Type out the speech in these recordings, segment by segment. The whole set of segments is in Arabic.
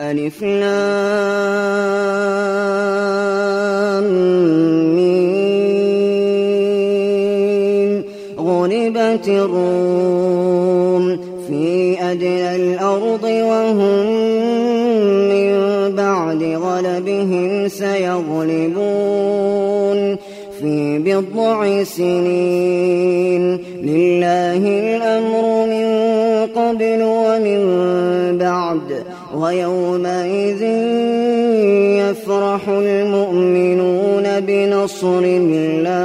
ألف لام غلبت الروم في أدنى الأرض وهم من بعد غلبهم سيغلبون في بضع سنين لله الأمر من قبل ويومئذ يفرح المؤمنون بنصر الله.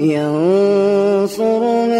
ينصر من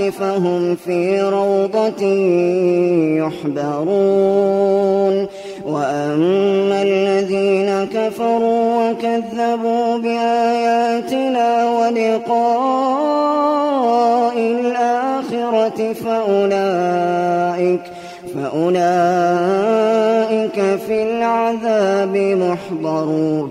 فهم في روضة يحبرون. وأما الذين كفروا وكذبوا بآياتنا ولقاء الآخرة فأولئك فأولئك في العذاب محضرون.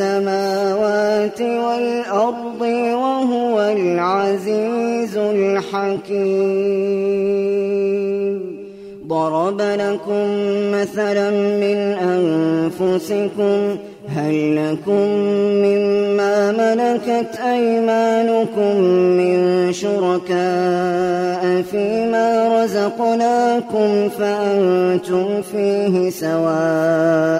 السماوات والأرض وهو العزيز الحكيم. ضرب لكم مثلا من أنفسكم هل لكم مما ملكت أيمانكم من شركاء فيما رزقناكم فأنتم فيه سواء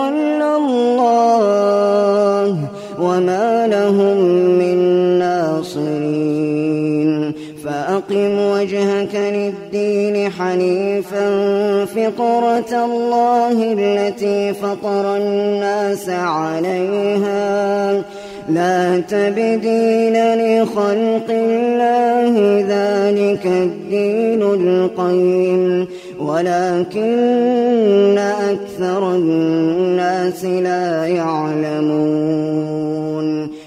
وما لهم من ناصرين فأقم وجهك للدين حنيفا فطرة الله التي فطر الناس عليها لا تبدين لخلق الله ذلك الدين القيم ولكن أكثر الناس لا يعلمون